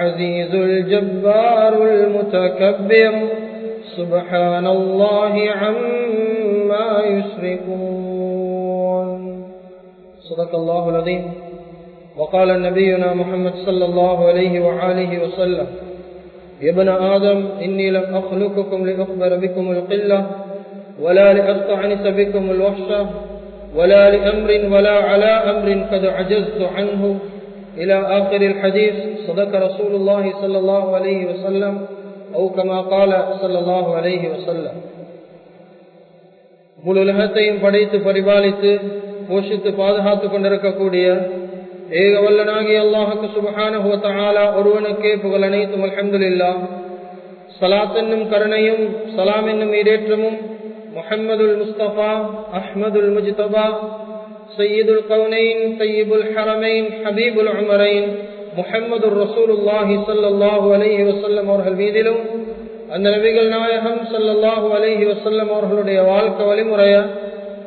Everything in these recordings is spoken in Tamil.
عزيز الجبار المتكبر. سبحان الله عما يشركون. صدق الله العظيم. وقال نبينا محمد صلى الله عليه وآله وسلم يا ابن آدم إني لم أخلقكم لأخبر بكم القلة ولا لأستعنس بكم الوحشة ولا لأمر ولا على أمر قد عجزت عنه. إلى آخر الحديث صدق رسول الله صلى الله عليه وسلم أو كما قال صلى الله عليه وسلم முழு உலகத்தையும் படைத்து பரிபாலித்து போஷித்து பாதுகாத்துக் கொண்டிருக்கக்கூடிய ஏக வல்லனாகி அல்லாஹுக்கு சுபஹான ஒருவனுக்கே புகழ் அனைத்தும் அலமதுல்லா சலாத் என்னும் கருணையும் சலாம் என்னும் ஈடேற்றமும் முஹம்மதுல் முஸ்தபா அஹ்மதுல் முஜ்தபா سيد القونين طيب الحرمين حبيب العمرين محمد رسول الله صلى الله عليه وسلم அவர்கள் மீதிலும் அந்த நபிகள் நாயகம் சல்லல்லாஹு அலைஹி வசல்லம் அவர்களுடைய வாழ்க்கை வழிமுறைய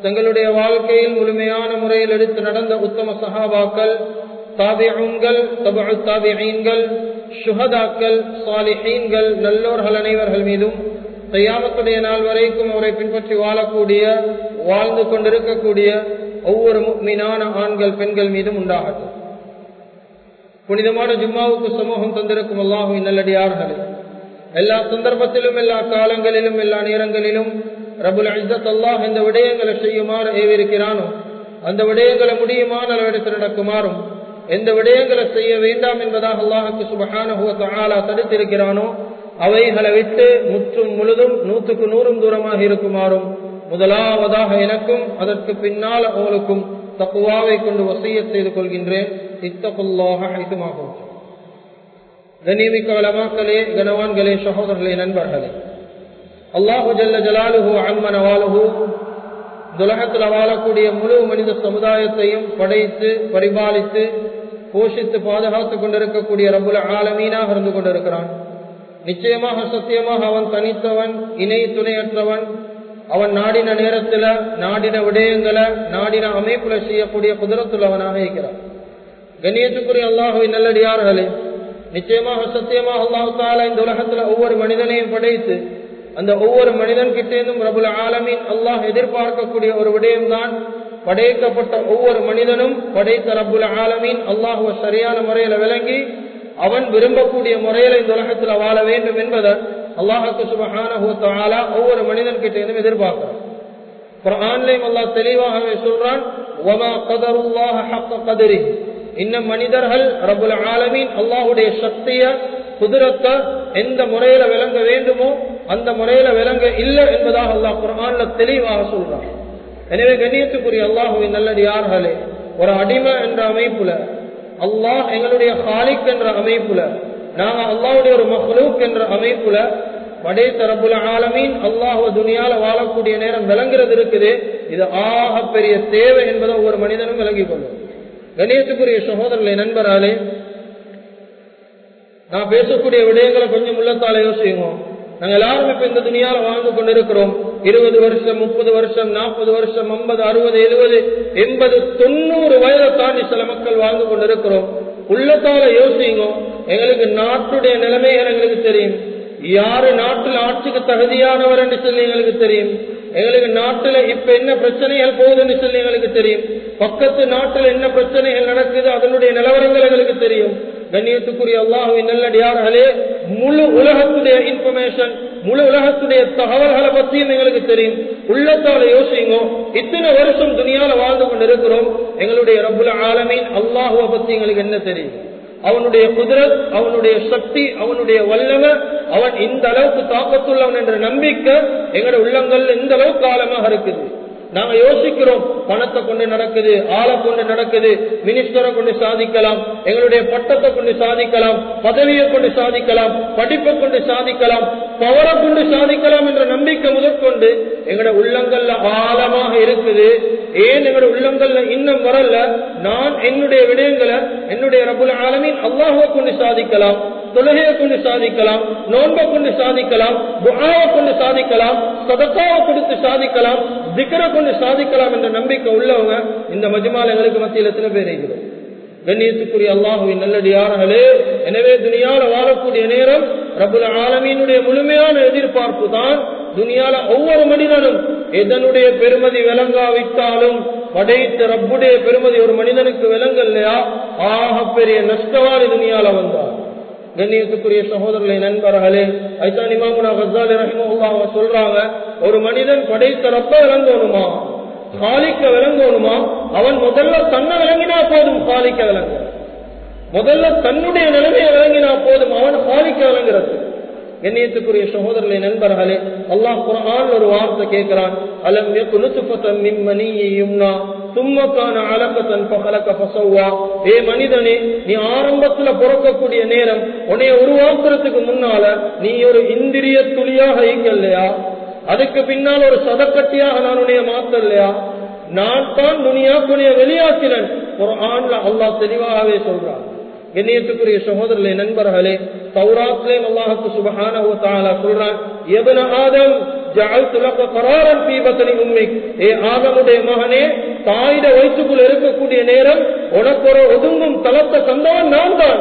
தங்களுடைய வாழ்க்கையில் முழுமையான முறையில் எடுத்து நடந்த உத்தம சஹாபாக்கள் தாபியங்கள் தபு தாபியீன்கள் சுஹதாக்கள் சாலிஹீன்கள் நல்லோர்கள் அனைவர்கள் மீதும் தையாமத்துடைய நாள் வரைக்கும் அவரை பின்பற்றி வாழக்கூடிய வாழ்ந்து கொண்டிருக்கக்கூடிய ஒவ்வொரு மீனான ஆண்கள் பெண்கள் மீதும் உண்டாகட்டும். புனிதமான ஜும்மாவுக்கு சமூகம் தந்திருக்கும் அல்லாஹும் நல்லடியார்களே எல்லா சந்தர்ப்பத்திலும் எல்லா காலங்களிலும் எல்லா நேரங்களிலும் ரபுல் அஜத் அல்லாஹ் இந்த விடயங்களை செய்யுமாறு ஏவிருக்கிறானோ அந்த விடயங்களை முடியுமான அளவிடத்தில் நடக்குமாறும் எந்த விடயங்களை செய்ய வேண்டாம் என்பதாக அல்லாஹுக்கு சுபகான தடுத்திருக்கிறானோ அவைகளை விட்டு முற்றும் முழுதும் நூற்றுக்கு நூறும் தூரமாக இருக்குமாறும் முதலாவதாக எனக்கும் அதற்கு பின்னால் அவளுக்கும் தப்புவாவை கொண்டு வசைய செய்து கொள்கின்றேன். இத்தகுல்லாக அனைத்துமாகும் கனிமிக்க வளமாக்களே கனவான்களே சகோதரர்களே நண்பர்களே. அல்லாஹு ஜல்ல ஜலாலுஹு அம்மன வாலுஹு துலகத்தில் வாழக்கூடிய முழு மனித சமுதாயத்தையும் படைத்து பரிபாலித்து போஷித்து பாதுகாத்துக் கொண்டிருக்கக்கூடிய ரபுல ஆலமீனாக இருந்து கொண்டிருக்கிறான். நிச்சயமாக சத்தியமாக அவன் தனித்தவன் இணை துணையற்றவன் அவன் நாடின நேரத்துல நாடின விடயங்களை நாடின அமைப்புல செய்யக்கூடிய குதிரத்துள்ளவனாக இருக்கிறான். கண்ணியத்துக்குரிய அல்லாஹுவின் நல்லடியார்களே நிச்சயமாக சத்தியமாக அல்லாஹு இந்த உலகத்துல ஒவ்வொரு மனிதனையும் படைத்து அந்த ஒவ்வொரு மனிதன் கிட்டேந்தும் பிரபுல ஆலமின் அல்லாஹ் எதிர்பார்க்கக்கூடிய ஒரு விடயம்தான் படைக்கப்பட்ட ஒவ்வொரு மனிதனும் படைத்த ரபுல ஆலமின் அல்லாஹுவ சரியான முறையில விளங்கி அவன் விரும்பக்கூடிய முறையில இந்த உலகத்துல வாழ வேண்டும் என்பதை அல்லாஹுக்கு சுபஹான ஒவ்வொரு மனிதன் கிட்ட இருந்தும் எதிர்பார்க்கிறான். குரான்லையும் அல்லாஹ் தெளிவாகவே சொல்றான் இன்னும் மனிதர்கள் ரபுல் ஆலமீன் அல்லாஹுடைய சக்திய குதிரத்தை எந்த முறையில விளங்க வேண்டுமோ அந்த முறையில விளங்க இல்லை என்பதாக அல்லாஹ் குரான்ல தெளிவாக சொல்றான். எனவே கண்ணியத்துக்குரிய அல்லாஹுவின் நல்லடியார்களே ஒரு அடிமை என்ற அமைப்புல அல்லாஹ் எங்களுடைய ஹாலிக் என்ற அமைப்புல நாங்க அல்லாவுடைய ஒரு மஹ்லூக் என்ற அமைப்புல படை தரப்புல ஆலமீன் அல்லாஹுவ துணியால வாழக்கூடிய நேரம் விளங்குறது இருக்குது. இது ஆக பெரிய தேவை என்பதை ஒவ்வொரு மனிதனும் விளங்கிக் கொள்ளும். கணேசுக்குரிய சகோதரர்களை நண்பராலே நான் பேசக்கூடிய விடயங்களை கொஞ்சம் உள்ளத்தால யோசிங்க நாங்க எல்லாரும் இப்ப இந்த துணியால வாழ்ந்து கொண்டிருக்கிறோம். இருபது வருஷம் முப்பது வருஷம் நாற்பது வருஷம் ஐம்பது அறுபது எழுபது எண்பது தொண்ணூறு வயதை தாண்டி சில மக்கள் வாழ்ந்து கொண்டிருக்கிறோம். உள்ளத்தால யோசிங்க எங்களுக்கு நாட்டுடைய நிலைமைகள் எங்களுக்கு தெரியும். யாரு நாட்டில் ஆட்சிக்கு தகுதியானவர் என்று சொல்லி எங்களுக்கு தெரியும். எங்களுக்கு நாட்டுல இப்ப என்ன பிரச்சனைகள் போகுதுன்னு சொல்லி எங்களுக்கு தெரியும். பக்கத்து நாட்டுல என்ன பிரச்சனைகள் நடக்குது அதனுடைய நிலவரங்கள் எங்களுக்கு தெரியும். கண்ணியத்துக்குரிய அல்லாஹுவின் நல்லடியார்களே முழு உலகத்துடைய இன்ஃபர்மேஷன் முழு உலகத்துடைய தகவல்களை பத்தியும் எங்களுக்கு தெரியும். உள்ளத்தால யோசிங்க இத்தனை வருஷம் துணியால வாழ்ந்து கொண்டு இருக்கிறோம் எங்களுடைய ரபுல ஆலமின் அல்லாஹுவை பத்தி எங்களுக்கு என்ன தெரியும்? அவனுடைய குதிரத் அவனுடைய சக்தி அவனுடைய வல்லமை அவன் இந்த அளவுக்கு தாக்கத்துள்ளவன் என்ற நம்பிக்கை எங்களுடைய உள்ளங்கள்ல இந்த அளவுக்கு காலமாக இருக்குது. நாங்க யோசிக்கிறோம் பணத்தை கொண்டு நடக்குது ஆளை கொண்டு நடக்குது மினிஸ்டரை கொண்டு சாதிக்கலாம் எங்களுடைய பட்டத்தை கொண்டு சாதிக்கலாம் பதவியை கொண்டு சாதிக்கலாம் படிப்பை கொண்டு சாதிக்கலாம் பவரை கொண்டு சாதிக்கலாம் என்ற நம்பிக்கை முதற்கொண்டு எங்களோட உள்ளங்கள்ல ஆழமாக இருக்குது. ஏன் எங்களோட உள்ளங்கள்ல இன்னும் வரல? நான் என்னுடைய விடயங்களை என்னுடைய ரபுல் ஆலமின் அல்லாஹுவை கொண்டு சாதிக்கலாம் தொழுகையை கொண்டு சாதிக்கலாம் நோன்பை கொண்டு சாதிக்கலாம் துஆவை கொண்டு சாதிக்கலாம் சதக்காவை கொடுத்து சாதிக்கலாம் திக்கரை கொண்டு சாதிக்கலாம் என்ற நம்பிக்கை உள்ளவங்க இந்த மஜ்மால் எங்களுக்கு மத்தியில் எத்தனை பேர் இருக்கிறோம்? கண்ணியத்துக்குரிய அல்லாஹுவின் நல்லடியார்களே எனவே துணியால வாழக்கூடிய நேரம் ரபுல் ஆலமீனுடைய முழுமையான எதிர்பார்ப்பு தான் துணியால ஒவ்வொரு மனிதனும் எதனுடைய பெருமதி விளங்காவிட்டாலும் படைத்த ரப்புடைய பெருமதி ஒரு மனிதனுக்கு விளங்கலையா? ஆக பெரிய நஷ்டவாரி துணியால வந்தார். கண்ணியத்துக்குரிய சகோதரர்களை நண்பர்களே ஐதான் இமாமுனா கசாலி ரஹிமஹுல்லா சொல்றாங்க ஒரு மனிதன் படைத்த ரப்ப விளங்கணுமா? காலிக்க விளங்கணுமா? அவன் முதல்ல தன்னை விளங்கினா போதும் காலிக்க விளங்க முதல்ல தன்னுடைய நிலைமையை விளங்கினா போதும் அவன் காலிக்க விளங்குறது. கண்ணியத்துக்குரிய சகோதரர்களை நண்பர்களே அல்லாஹ் குரான் ஒரு வார்த்தை கேட்கிறான். அலம் நுத்துஃபத்தன் மின் மணியும்னா சும்மக்கான அலக்கத்தன் பகலக்க பசவா ஏ மனிதனே நீ ஆரம்பத்துல பிறக்கக்கூடிய நேரம் உன்னைய உருவாக்குறதுக்கு முன்னால நீ ஒரு இந்திரிய துளியாக ஈக்கல்லையா அதுக்கு பின்னால் ஒரு சதக்கட்டியாக நான் உன்னைய மாத்தலையா நான் தான் துனியாக்குடைய வெளியாக்கினன் ஒரு ஆண்ல அல்லாஹ் தெளிவாகவே சொல்றான் கண்ணியத்துக்குரிய சகோதரர்களே நண்பர்களே தௌராத்லேயும் அல்லாஹுக்கு சுபஹான சொல்றான் எவன ஆதம் ஜஅல்து லக கராரன் ஃபீ பத்னி உம்மிக் ஏ ஆதமுடைய மகனே தாயிட வயிற்றுக்குள் இருக்கக்கூடிய நேரம் உனக்கு ஒரு ஒதுங்கும் தளத்தை தந்தவன் நான் தான்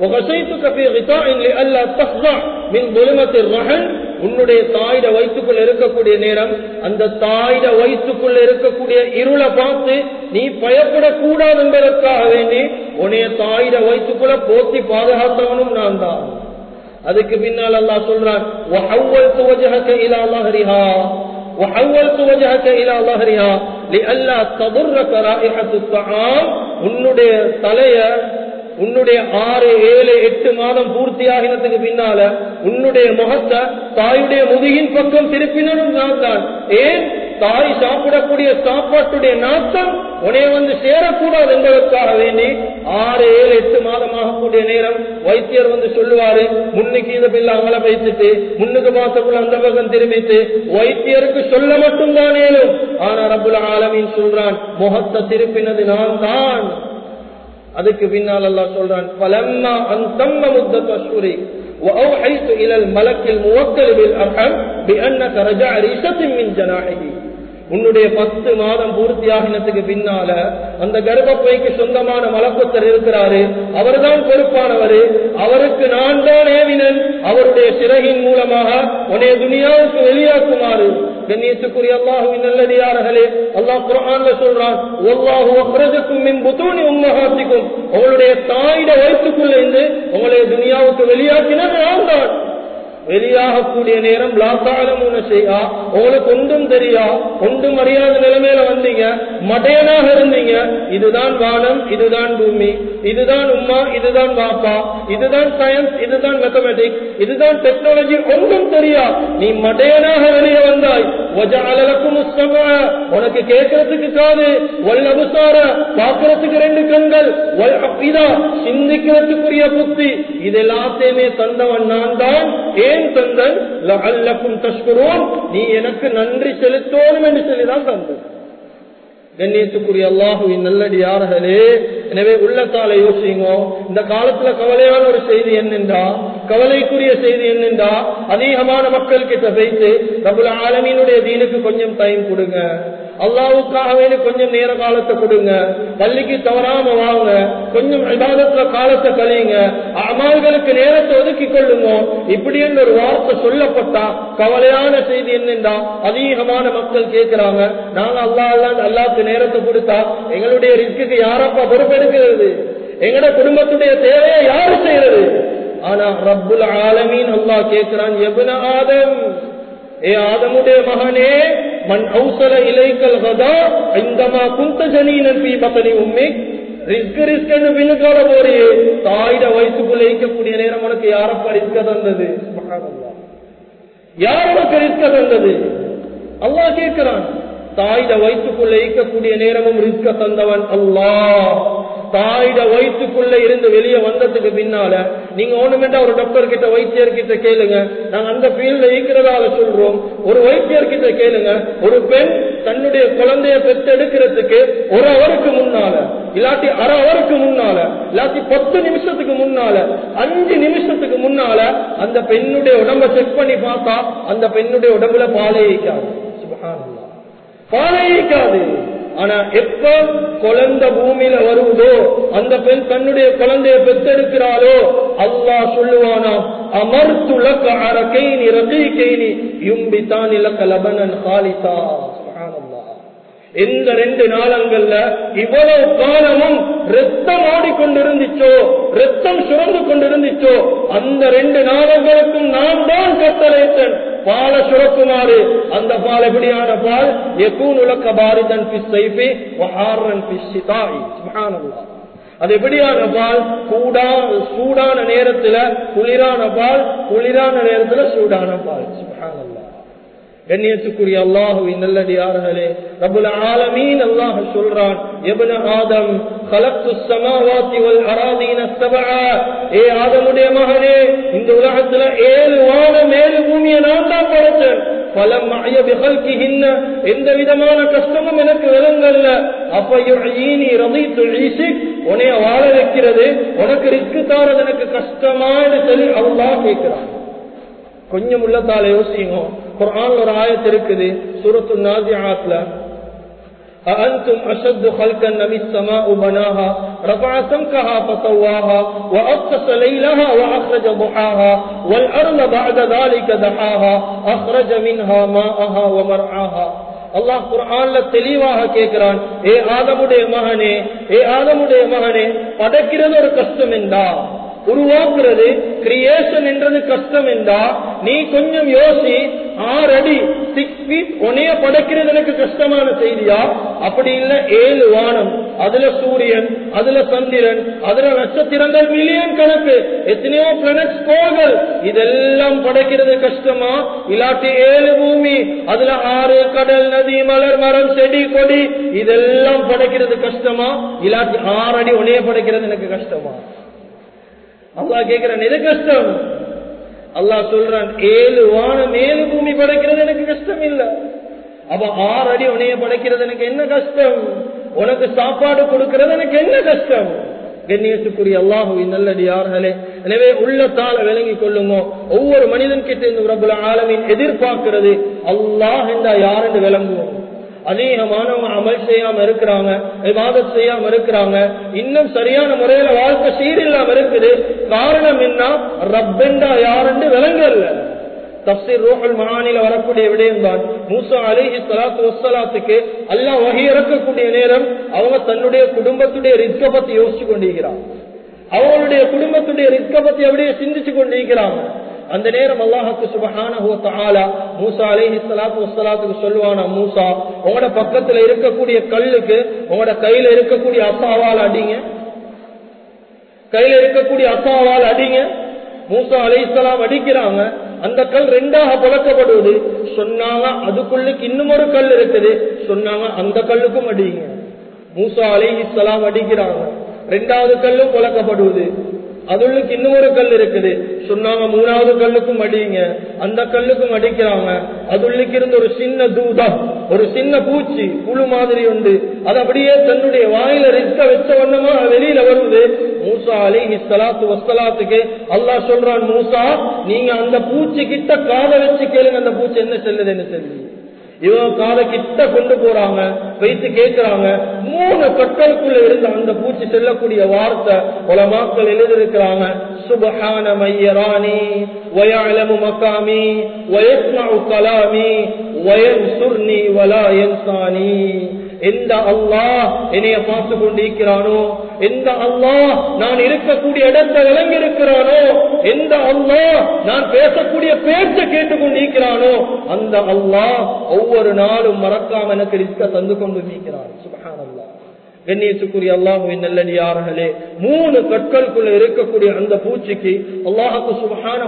وغشيتك في غطاء لئلا تخضع من ظلمة الرحم உன்னுடைய தாயிட வயிற்றுக்குள் இருக்கக்கூடிய நேரம் அந்த தாயிட வயிற்றுக்குள் இருக்கக்கூடிய இருளை பார்த்து நீ பயப்படக்கூடாது என்பதற்காக வேண்டி உன்னைய தாயிட வயிற்றுக்குள்ள போத்தி பாதுகாத்தவனும் நான் தான் அதுக்கு பின்னால் அல்லாஹ் சொல்றான் وحولت وجهك الى ظهرها وحولت وجهك الى ظهرها لئلا تضرك رائحه الطعام உன்னுடைய தலைய உன்னுடைய ஆறு ஏழு எட்டு மாதம் பூர்த்தியாகினதுக்கு பின்னால உன்னுடைய முகத்தை தாயுடைய முதுகின் பக்கம் திருப்பினரும் நான் தான். ஏன்? தாய் சாப்பிடக்கூடிய சாப்பாட்டுடைய நாட்டம் உனைய வந்து சேரக்கூடாது என்பதற்காக வேண்டி ஆறு ஏழு எட்டு மாதம் ஆகக்கூடிய நேரம் வைத்தியர் வந்து சொல்லுவாரு முன்னுக்கு இதை பிள்ளை அவங்கள வைத்துட்டு முன்னுக்கு மாசக்குள்ள அந்த பக்கம் திரும்பிட்டு வைத்தியருக்கு சொல்ல மட்டும்தான் ஏழும் ஆனா ரபுல் ஆலமின் சொல்றான் முகத்தை திருப்பினது நான் தான். அதுக்கு பின்னால் அல்லாஹ் சொல்றான் பலம்மா அந்தம்ம முத்தத் அஷ்ஹுரி وأوحيت إلى الملك الموكل بالأرحم بأنك رجع ريشة من جناحه உன்னுடைய பத்து மாதம் பூர்த்தியாகினத்துக்கு பின்னால அந்த கர்ப்பப்பைக்கு சொந்தமான மலக்குத்தர் இருக்கிறாரு அவர்தான் பொறுப்பானவர் அவருக்கு நான் தான் ஏவினன் அவருடைய சிறகின் மூலமாக உன்னைய துனியாவுக்கு வெளியாக்குமாறு கண்ணியத்துக்குரிய அல்லாஹுவின் நல்லடியார்களே அல்லாஹ் குரான்ல சொல்றான் ஒல்லாஹு அக்ரஜக்கும் மின் புத்தூனி உம்மகாத்திக்கும் உங்களுடைய தாயிட வயிற்றுக்குள்ள இருந்து உங்களுடைய துனியாவுக்கு வெளியாக்கினது நான் தான் வெளியாகக்கூடிய நேரம் லாசாலமுன செய்யா உங்களுக்கு ஒன்றும் தெரியா? ஒன்றும் அறியாத நிலைமையில வந்தீங்க. மடையனாக இருந்தீங்க. இதுதான் வானம் இதுதான் பூமி. இதுதான் உம்மா இதுதான் பாப்பா இதுதான் சயின்ஸ் இதுதான் மேத்தமெட்டிக்ஸ் இதுதான் டெக்னாலஜி ஒன்றும் தெரியா. நீ மடையனாக வெளியே வந்தாய். அலலக்கும் உனக்கு கேட்கறதுக்கு காது. வல் அபுசார. பார்க்கறதுக்கு ரெண்டு கண்கள். வல் அப்பிதா சிந்திக்கிறதுக்குரிய புத்தி. இது எல்லாத்தையுமே தந்தவன் நான் தான். ஏன் தந்தன்? அல்லக்கும் தஷ்குரூன். நீ எனக்கு நன்றி செலுத்தோனும் என்று சொல்லிதான் தந்தன். கண்ணியத்துக்குரிய அல்லாஹுவின் நல்லடியார்களே. எனவே உள்ளத்தால யோசிங்க இந்த காலத்துல கவலையான ஒரு செய்தி என்னென்றா? கவலைக்குரிய செய்தி என்னென்றா? அதிகமான மக்கள் கிட்ட வைத்து பிரபுல ஆலமீனுடைய தீனுக்கு கொஞ்சம் டைம் கொடுங்க. அல்லாவுக்காக வேண்டி கொஞ்சம் நேர காலத்தை கொடுங்க. பள்ளிக்கு தவறாம வாங்க. கொஞ்சம் விவாதத்துல காலத்தை கழியுங்க அமால்களுக்கு நேரத்தை ஒதுக்கி கொள்ளுங்க. இப்படி என்ற ஒரு வார்த்தை சொல்லப்பட்டா கவலையான செய்தி என்னென்றா? அதிகமான மக்கள் கேட்கிறாங்க. நாங்க அல்லா அல்லா அல்லாவுக்கு நேரத்தை கொடுத்தா எங்களுடைய ரிஸ்க்கு யாரப்பா பொறுப்பெடுக்கிறது? எங்கட குடும்பத்துடைய தேவையை யாரு செய்யறது? ஆனா ரப்புல் ஆலமீன் அல்லாஹ் கேட்கிறான் எபுன ஆதம்? ஏ ஆதமுடைய மகனே மண் அவுசல இலைக்கல் கதா இந்தமா குந்த ஜனீனன் பி பத்தனி உண்மை ரிஸ்க் ரிஸ்க் என்று பின்னுக்கால தாயிட வயசுக்குள்ள இருக்கக்கூடிய நேரம் உனக்கு யாரப்பா ரிஸ்க தந்தது யார் உனக்கு ரிஸ்க தந்தது அல்லாஹ் கேட்கிறான் தாயிட வயிற்றுக்குள்ள இருக்கக்கூடிய நேரமும் ரிஸ்க தந்தவன் அல்லாஹ் தாயிட வயிற்றுக்குள்ள இருந்து வெளியே வந்ததுக்கு பின்னால நீங்க ஒண்ணுமெண்டா ஒரு டாக்டர் கிட்ட வைத்தியர் கிட்ட கேளுங்க. நாங்க அந்த ஃபீல்ட்ல இருக்கிறதால சொல்றோம். ஒரு வைத்தியர் கிட்ட கேளுங்க. ஒரு பெண் தன்னுடைய குழந்தைய பெற்றெடுக்கிறதுக்கு ஒரு அவருக்கு முன்னால இல்லாட்டி அரை அவருக்கு முன்னால இல்லாட்டி பத்து நிமிஷத்துக்கு முன்னால அஞ்சு நிமிஷத்துக்கு முன்னால அந்த பெண்ணுடைய உடம்ப செக் பண்ணி பார்த்தா அந்த பெண்ணுடைய உடம்புல பாலையிக்காது பாலையிக்காது ஆனா எப்ப குழந்தை பூமியில வருவதோ அந்த பெண் தன்னுடைய குழந்தைய பெற்றெடுக்கிறாளோ அல்லா சொல்லுவானா அமர்த்துலக்க அரக்கைனி ரகீகைனி யும்பித்தான் இலக்க லபனன் ஹாலிசா எந்த ரெண்டு நாளங்கள்ல இவ்வளவு காலமும் ரத்தம் ஆடிக்கொண்டிருந்துச்சோ ரத்தம் சுரந்து கொண்டிருந்துச்சோ அந்த ரெண்டு நாளங்களுக்கும் நான் தான் கட்டளைத்தன் பாலை சுரக்குமாறு. அந்த பால் எப்படியான பால்? எக்கூன் உலக்க பாரிதன் பிசைபி வஹாரன் பிசிதாய் சுப்ஹானல்லாஹ். அது எப்படியான பால்? சூடா சூடான நேரத்துல குளிரான பால் குளிரான நேரத்துல சூடான பால். கண்ணியத்துக்குரிய அல்லாஹுவின் நல்லடியார்களே ரபுல் ஆலமீன் அல்லாஹ் சொல்றான் எபன ஆதம் கலத்து சமாவாத்தி வல் அராதீன ஏ ஆதமுடைய மகனே இந்த உலகத்துல ஏழு வான மேலு பூமியை நான் தான் படைச்சேன் பலம் அய பிகல்கிஹின்ன எந்த விதமான கஷ்டமும் எனக்கு விலங்கல்ல அப்ப யுஈனி ரதீத்து ஈசிக் வாழ வைக்கிறது உனக்கு ரிஸ்க்கு தாரது எனக்கு கஷ்டமானு சொல்லி அல்லாஹ் கேட்கிறான். கொஞ்சம் உள்ளத்தால யோசிங்க குர்ஆன்ல ஒரு ஆயத்து இருக்குது சூரத்து நாசிஆத்ல أأنتم أشد خلقا أم السماء بناها رفع سمكها فسواها وأغطس ليلها وأخرج ضحاها والأرض بعد ذلك دحاها أخرج منها ماءها ومرعاها அல்லாஹ் குர்ஆன்ல தெளிவாக கேட்கிறான் ஏ ஆதமுடைய மகனே ஏ ஆதமுடைய மகனே படைக்கிறது ஒரு கஷ்டம் என்றா உருவாக்குறது கிரியேஷன் என்றது கஷ்டம் என்றா நீ கொஞ்சம் யோசி ஆறு அடி சிக்ஸ் ஃபீட் உனைய படைக்கிறது எனக்கு கஷ்டமான செய்தியா? அப்படி இல்ல ஏழு வானம் அதுல சூரியன் அதுல சந்திரன் அதுல நட்சத்திரங்கள் மில்லியன் கணக்கு எத்தனையோ பிளானட்ஸ் கோள்கள் இதெல்லாம் படைக்கிறது கஷ்டமா? இல்லாட்டி ஏழு பூமி அதுல ஆறு கடல் நதி மலர் மரம் செடி கொடி இதெல்லாம் படைக்கிறது கஷ்டமா? இல்லாட்டி ஆறு அடி உனைய படைக்கிறது எனக்கு கஷ்டமா? அல்லாஹ் கேட்கிறேன் எது கஷ்டம்? அல்லாஹ் சொல்றான் ஏழு வானம் ஏழு பூமி படைக்கிறது எனக்கு கஷ்டம் இல்ல. அப்ப ஆறு அடி உனைய படைக்கிறது எனக்கு என்ன கஷ்டம்? உனக்கு சாப்பாடு கொடுக்கிறது எனக்கு என்ன கஷ்டம்? கண்ணியத்துக்குரிய அல்லாஹுவின் நல்லடியார்களே எனவே உள்ளத்தால விளங்கி கொள்ளுங்க. ஒவ்வொரு மனிதன் கிட்ட இந்த பிரபுல ஆலமின் எதிர்பார்க்கிறது அல்லாஹ் என்றா யார் என்று விளங்குவோம். அநேகமானவங்க அமல் செய்யாம இருக்கிறாங்க விவாதம் செய்யாம இருக்கிறாங்க. இன்னும் சரியான முறையில வாழ்க்கை சீரில்லாம இருக்குது. காரணம் என்ன? ரப்பெண்டா யாருன்னு விளங்கல்ல தப்சீர் ரோஹல் மனானில வரக்கூடிய விடயம் தான். மூசா அலிஹி சலாத்து வசலாத்துக்கு எல்லாம் வகை இறக்கக்கூடிய நேரம் அவங்க தன்னுடைய குடும்பத்துடைய ரிஸ்க பத்தி யோசிச்சு கொண்டிருக்கிறாங்க. அவங்களுடைய குடும்பத்துடைய ரிஸ்க பத்தி அப்படியே சிந்திச்சு கொண்டிருக்கிறாங்க. அந்த நேரம் அல்லாஹுக்கு சுபஹானஹு மூசா அலைஹி ஸலாத்து வஸ்ஸலாத்துக்கு சொல்லுவானா மூசா உங்களோட பக்கத்துல இருக்கக்கூடிய கல்லுக்கு உங்களோட கையில இருக்கக்கூடிய அப்பாவால் அடிங்க. கையில இருக்கக்கூடிய அப்பாவால் அடிங்க. மூசா அலைஹிஸ்ஸலாம் அடிக்கிறாங்க. அந்த கல் ரெண்டாக புழக்கப்படுவது சொன்னாங்க அதுக்குள்ளுக்கு இன்னும் ஒரு கல் இருக்குது. சொன்னாங்க அந்த கல்லுக்கும் அடிங்க. மூசா அலைஹிஸ்லாம் அடிக்கிறாங்க. ரெண்டாவது கல்லும் புழக்கப்படுவது அதுள்ளுக்கு ஒரு கல் இருக்குது. சொன்னாங்க மூணாவது கல்லுக்கும் அடியுங்க அந்த கல்லுக்கும் அடிக்கிறாங்க அது இருந்த ஒரு சின்ன தூதா ஒரு சின்ன பூச்சி புழு மாதிரி உண்டு. அது அப்படியே தன்னுடைய வாயில ரிக்க வச்ச வண்ணமா வெளியில வருது. மூசா அலி இஸ்லாத்து வஸ்தலாத்துக்கு அல்லாஹ் சொல்றான் மூசா நீங்க அந்த பூச்சி கிட்ட காதை வச்சு கேளுங்க அந்த பூச்சி என்ன செல்லுது என்ன செல்லுது இவன் காலை கிட்ட கொண்டு போறாங்க வைத்து கேட்கிறாங்க. மூணு கற்களுக்குள்ள இருந்த அந்த பூச்சி செல்லக்கூடிய வார்த்தை உலமாக்கள் எழுதியிருக்கிறாங்க. சுபஹான மையராணி வயலமு மக்காமி வயஸ்மா கலாமி வயன்சுர்னி வலா யன்சானி எந்த அல்லாஹ் என்னைய பார்த்து கொண்டிருக்கிறானோ எந்த அல்லாஹ் நான் இருக்கக்கூடிய இடத்தை விளங்கியிருக்கிறானோ எந்த அல்லாஹ் நான் பேசக்கூடிய பேச்சை கேட்டுக்கொண்டிருக்கிறானோ அந்த அல்லாஹ் ஒவ்வொரு நாளும் மறக்காம எனக்கு ரிஸ்க தந்து கொண்டு நிற்கிறான் சுபஹான் அல்லாஹ் கண்ணியத்துக்குரிய அல்லாஹுவின் நல்லடியார்களே மூணு கற்களுக்குள்ள இருக்கக்கூடிய அந்த பூச்சிக்கு அல்லாஹுக்கு சுபகான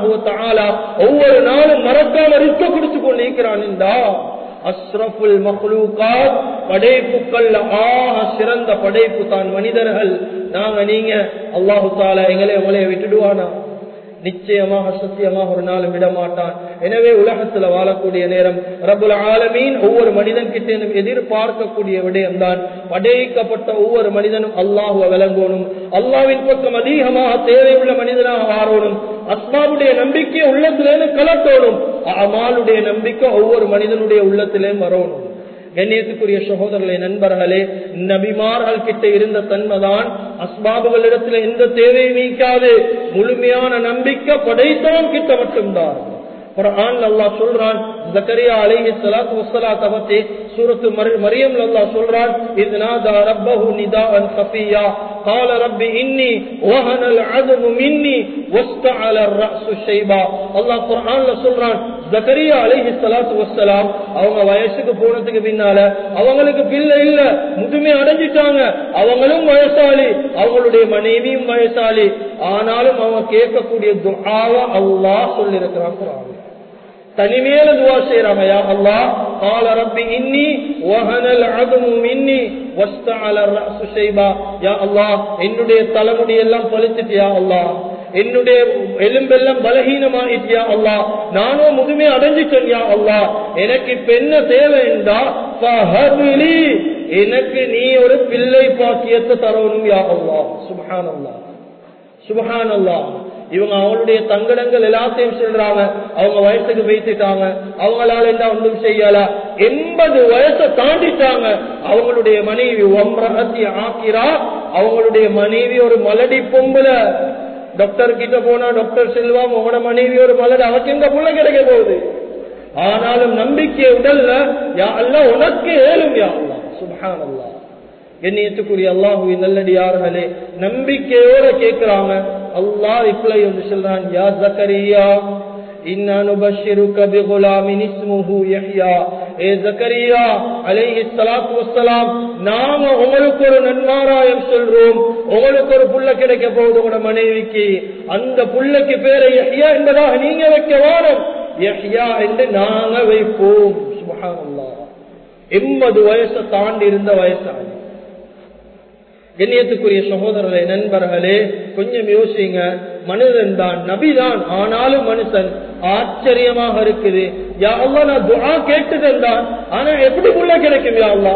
ஒவ்வொரு நாளும் மறக்காம ரிஸ்க கொடுத்து கொண்டிருக்கிறான் என்றா அஸ்ரஃபுல் மஹ்லூகாத் படைப்புக்கள் ஆக சிறந்த படைப்பு தான் மனிதர்கள். நாங்க நீங்க அல்லாஹு தாலா எங்களை உங்களைய விட்டுடுவானா? நிச்சயமாக சத்தியமாக ஒரு நாளும் விடமாட்டான். எனவே உலகத்துல வாழக்கூடிய நேரம் ரபுல் ஆலமீன் ஒவ்வொரு மனிதன் கிட்ட எதிர்பார்க்கக்கூடிய விடயம்தான். படைக்கப்பட்ட ஒவ்வொரு மனிதனும் அல்லாஹுவ விளங்கணும். அல்லாவின் பக்கம் அதிகமாக தேவையுள்ள மனிதனாக மாறணும். அஸ்மாவுடைய நம்பிக்கை உள்ளத்திலேருந்து கலத்தோடும் அமாலுடைய நம்பிக்கை ஒவ்வொரு மனிதனுடைய உள்ளத்திலேயும் வரணும். கண்ணியத்துக்குரிய சகோதரர்களே நண்பர்களே நபிமார்கள் கிட்ட இருந்த தன்மைதான் அஸ்பாபுகளிடத்துல எந்த தேவையும் நீக்காது. முழுமையான நம்பிக்கை படைத்தவன் கிட்ட மட்டும்தான். குரான் அல்லாஹ் சொல்றான் ஜக்கரியா அலைஹி ஸலாத்து வஸ்ஸலாத்த பத்தி சூரத்து மரியம் அல்லாஹ் சொல்றான் இத்னாதா ரப்பஹு நிதாஅன் கஃபியா. قال رب اني وهن العظم مني واستعل الراس شيبا அல்லாஹ் குர்ஆன்ல சொல்றான் ஜக்கரியா அலைஹி ஸலாத்து வஸ்ஸலாம் அவங்க வயசுக்கு போனதுக்கு பின்னால அவங்களுக்கு பிள்ளை இல்ல முதுமை அடைஞ்சிட்டாங்க அவங்களும் வயசாளி அவங்களுடைய மனைவியும் வயசாளி ஆனாலும் அவங்க கேட்கக்கூடிய துஆவை அல்லாஹ் சொல்லியிருக்கிறான் குர்ஆன் தனிமேல துவா செய்யறாங்க யா அல்லாஹ் قال رب اني وهن العظم مني என்னுடைய தலைமுடி எல்லாம் பழிச்சிட்டியா அல்லா என்னுடைய எலும்பெல்லாம் பலகீனமாயிட்டியா அல்லா நானும் முதுமை அடைஞ்சிட்டேன்யா அல்லா எனக்கு இப்ப என்ன தேவை என்றா எனக்கு நீ ஒரு பிள்ளை பாக்கியத்தை தரணும் யா அல்லா சுபஹான் அல்லா சுபஹான் அல்லா இவங்க அவங்களுடைய தங்கடங்கள் எல்லாத்தையும் சொல்றாங்க. அவங்க வயசுக்கு வைத்துட்டாங்க. அவங்களால என்ன ஒன்றும் செய்யல. எண்பது வயசை தாண்டிட்டாங்க. அவங்களுடைய மனைவி ஒம்ரகத்தி ஆக்கிறா அவங்களுடைய மனைவி ஒரு மலடி பொம்புல. டாக்டர் கிட்ட போனா டாக்டர் செல்வா உங்களோட மனைவி ஒரு மலடி. அவருக்கு எங்க புள்ள கிடைக்க போகுது? ஆனாலும் நம்பிக்கை உடல்ல யா அல்ல உனக்கு ஏழும் யா அல்லா சுபஹான் அல்லா கண்ணியத்துக்குரிய அல்லாஹுவி நல்லடியார்களே நம்பிக்கையோட கேட்கிறாங்க அல்லாஹ் ரிப்ளை வந்து சொல்றான் யா ஜக்கரியா நாம உங்களுக்கு ஒரு சொல்றோம். உங்களுக்கு ஒரு புள்ள போகுது உங்களோட மனைவிக்கு. அந்த புள்ளைக்கு பேரை யஹ்யா என்பதாக நீங்க வைக்க வாரம். யஹ்யா என்று நாங்க வைப்போம். சுபஹானல்லாஹ். எண்பது வயசை தாண்டி இருந்த வயசான கண்ணியத்துக்குரிய சகோதரர்களே நண்பர்களே கொஞ்சம் யோசிங்க. மனிதன் தான் நபிதான் ஆனாலும் மனுஷன் ஆச்சரியமாக இருக்குது. யா அல்லா நான் துஆ கேட்டுதான் ஆனா எப்படி உள்ள கிடைக்கும் யா அல்லா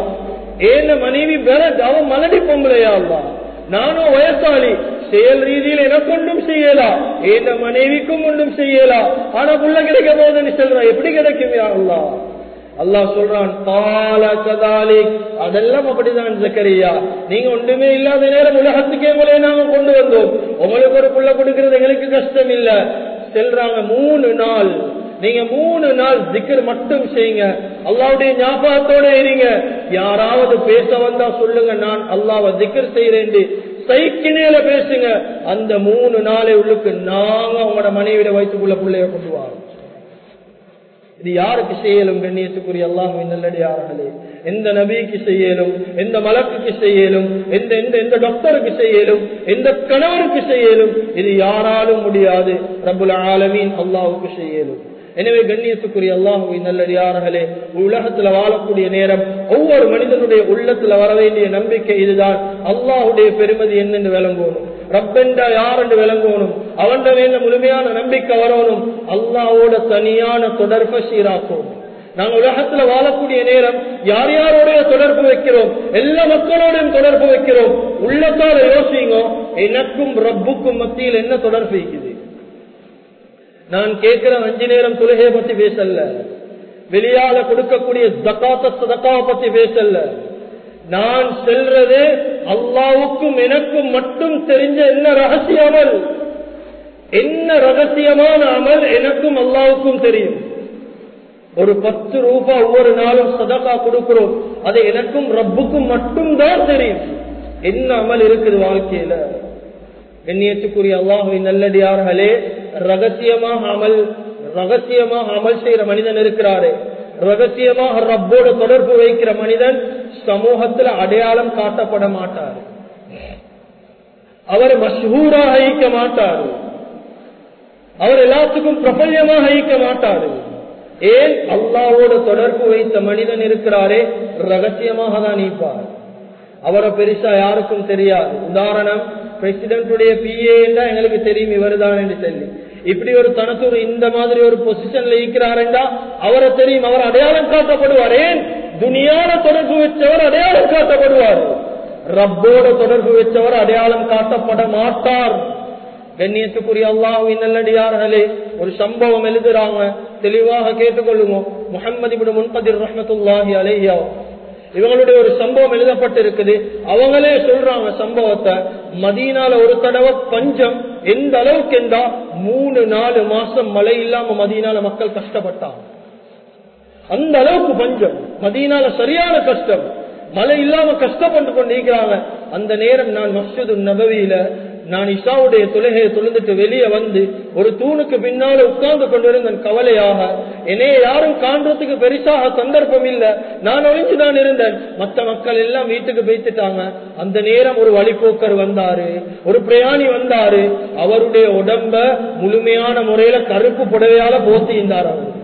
ஏன மனைவி பெற அவன் மலடி பொம்பளையா அல்லா நானும் வயசாளி. செயல் ரீதியில் எனக்கு ஒன்றும் செய்யலாம் ஏன மனைவிக்கும் ஒன்றும் செய்யலாம் ஆனா உள்ள கிடைக்க போதுன்னு சொல்றான் எப்படி கிடைக்கும் யா அல்லா அல்லாஹ் சொல்றான் அதெல்லாம் அப்படிதான் ஜக்கரியா. நீங்க ஒன்றுமே இல்லாத நேரம் உலகத்துக்கே போல நாங்க கொண்டு வந்தோம். உங்களுக்கு ஒரு புள்ள கொடுக்கிறது எங்களுக்கு கஷ்டம் இல்ல செல்றாங்க மூணு நாள். நீங்க மூணு நாள் திக்கர் மட்டும் செய்யுங்க. அல்லாவுடைய ஞாபகத்தோட இருங்க. யாராவது பேச வந்தா சொல்லுங்க நான் அல்லாவை திக்கர் செய்யறேன் சைக்கினேல பேசுங்க. அந்த மூணு நாளை உள்ளுக்கு நாங்க உங்களோட மனைவிட வயிற்றுக்குள்ள பிள்ளைய கொண்டு வரோம். இது யாருக்கு செய்யலும் கண்ணியத்துக்குரிய எல்லாம் நல்லடியார்களே? எந்த நபிக்கு செய்யலும் எந்த மலக்குக்கு செய்யலும் எந்த எந்த எந்த டாக்டருக்கு செய்யலும் எந்த கணவருக்கு செய்யலும் இது யாராலும் முடியாது. ரபுல் ஆலமீன் அல்லாவுக்கு செய்யலும் எனவே கண்ணியத்துக்குரிய அல்லாஹுவை நல்லடியார்களே உலகத்துல வாழக்கூடிய நேரம் ஒவ்வொரு மனிதனுடைய உள்ளத்துல வர வேண்டிய நம்பிக்கை இதுதான். அல்லாஹுடைய பெருமதி என்னென்று விளங்கணும் ரப்பெண்டா யார் என்று விளங்கணும் அவன் மேல முழுமையான நம்பிக்கை வரணும் அல்லாவோட தனியான தொடர்பை சீராக்கும் நாங்கள் உலகத்துல வாழக்கூடிய நேரம் யார் யாரோடைய தொடர்பு வைக்கிறோம் எல்லா மக்களோடையும் தொடர்பு வைக்கிறோம். உள்ளத்தால யோசிங்க எனக்கும் ரப்புக்கும் மத்தியில் என்ன தொடர்பு இருக்குது? நான் கேட்கிற அஞ்சு நேரம் தொழுகையை பத்தி பேசல. வெளியால கொடுக்கக்கூடிய தக்காத்த சதக்காவை பத்தி பேசல. நான் செல்றது அல்லாவுக்கும் எனக்கும் மட்டும் தெரிஞ்ச என்ன ரகசிய அமல்? என்ன ரகசியமான அமல் எனக்கும் அல்லாவுக்கும் தெரியும். ஒரு பத்து ரூபாய் ஒவ்வொரு நாளும் சதக்கா கொடுக்கிறோம். அது எனக்கும் ரப்புக்கும் மட்டும்தான் தெரியும். என்ன அமல் இருக்குது வாழ்க்கையில? எண்ணியத்துக்குரிய அல்லாஹுவின் நல்லடியார்களே ரகசியமாக அமல் ரகசியமாக அமல் செய்யற மனிதன் இருக்கிறாரு. ரகசியமாக ரப்போட தொடர்பு வைக்கிற மனிதன் சமூகத்தில் அடையாளம் காட்டப்பட மாட்டார். அவர் மஷ்ஹூராக ஈக்க மாட்டார். அவர் எல்லாத்துக்கும் பிரபல்யமாக ஈக்க மாட்டார். ஏன்? அல்லாவோட தொடர்பு வைத்த மனிதன் இருக்கிறாரே ரகசியமாக தான் நீப்பார் அவரை பெருசா யாருக்கும் தெரியாது. உதாரணம் பிரசிடென்டுடைய பிஏ என்றா எங்களுக்கு தெரியும் இவர்தான் என்று சொல்லி. இப்படி ஒரு தனத்தூர் இந்த மாதிரி ஒரு பொசிஷன்ல இருக்கிறாருண்டா அவரை தெரியும் அவர் அடையாளம் காட்டப்படுவார். ஏன்? துணியான தொடர்பு வச்சவர் அடையாளம் காட்டப்படுவார். ரப்போட தொடர்பு வச்சவர் அடையாளம் காட்டப்பட மாட்டார். கண்ணியத்துக்குரிய அல்லாஹுவின் நல்லடியார்களே ஒரு சம்பவம் எழுதுறாங்க. தெளிவாக கேட்டுக்கொள்ளுங்க. முகமது இபின் முன்பதிர் ரஹமத்துல்லாஹி அலையா இவங்களுடைய ஒரு சம்பவம் எழுதப்பட்டிருக்குது. அவங்களே சொல்றாங்க சம்பவத்தை. மதீனால ஒரு தடவை பஞ்சம் எந்த அளவுக்கு என்றா மூணு நாலு மாசம் மழை இல்லாம மதியனால மக்கள் கஷ்டப்பட்டாங்க. அந்த அளவுக்கு பஞ்சம். மதியனால சரியான கஷ்டம். மழை இல்லாம கஷ்டப்பட்டு கொண்டிருக்கிறாங்க. அந்த நேரம் நான் மசூது நபவியில நான் இஷாவுடைய தொழுகையை தொழுந்துட்டு வெளியே வந்து ஒரு தூணுக்கு பின்னால உட்கார்ந்து கொண்டிருந்தேன் கவலையாக. என்னைய யாரும் காண்றதுக்கு பெருசாக சந்தர்ப்பம் இல்ல. நான் ஒழிஞ்சுதான் இருந்தேன். மத்த மக்கள் எல்லாம் வீட்டுக்கு போய்த்துட்டாங்க. அந்த நேரம் ஒரு வழிபோக்கர் வந்தாரு. ஒரு பிரயாணி வந்தாரு. அவருடைய உடம்ப முழுமையான முறையில கருப்பு புடவையால போத்தி இருந்தார் அவர்.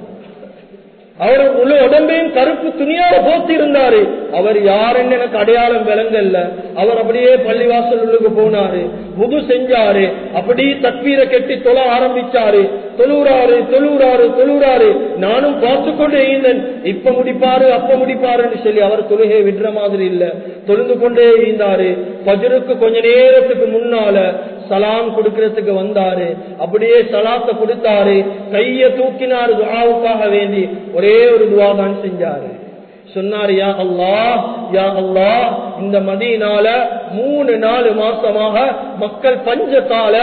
அவர் முழு உடம்பையும் கருப்பு துணியாக போத்தி இருந்தாரு அவர் யாருன்னு எனக்கு அடையாளம் விளங்கல்ல அவர் அப்படியே பள்ளிவாசல் உள்ளுக்கு போனாரு. முது செஞ்சாரு. அப்படி தத்வீரை கெட்டி தொழ ஆரம்பிச்சாரு. தொழுறாரு தொழுறாரு தொழுறாரு நானும் பார்த்து கொண்டே இருந்தேன். இப்ப முடிப்பாரு அப்ப முடிப்பாருன்னு சொல்லி அவர் தொழுகையை விடுற மாதிரி இல்ல. தொழுந்து கொண்டே இருந்தாரு. பஜருக்கு கொஞ்ச நேரத்துக்கு முன்னால சலாம் கொடுக்கறதுக்கு வந்தாரு. அப்படியே சலாத்தை கொடுத்தாரு. கைய தூக்கினாரு துவாவுக்காக வேண்டி. ஒரே ஒரு துவா தான் செஞ்சாரு. சொன்னார் யா அல்லா யா அல்லா இந்த மதியினால மூணு நாலு மாசமாக மக்கள் பஞ்சத்தால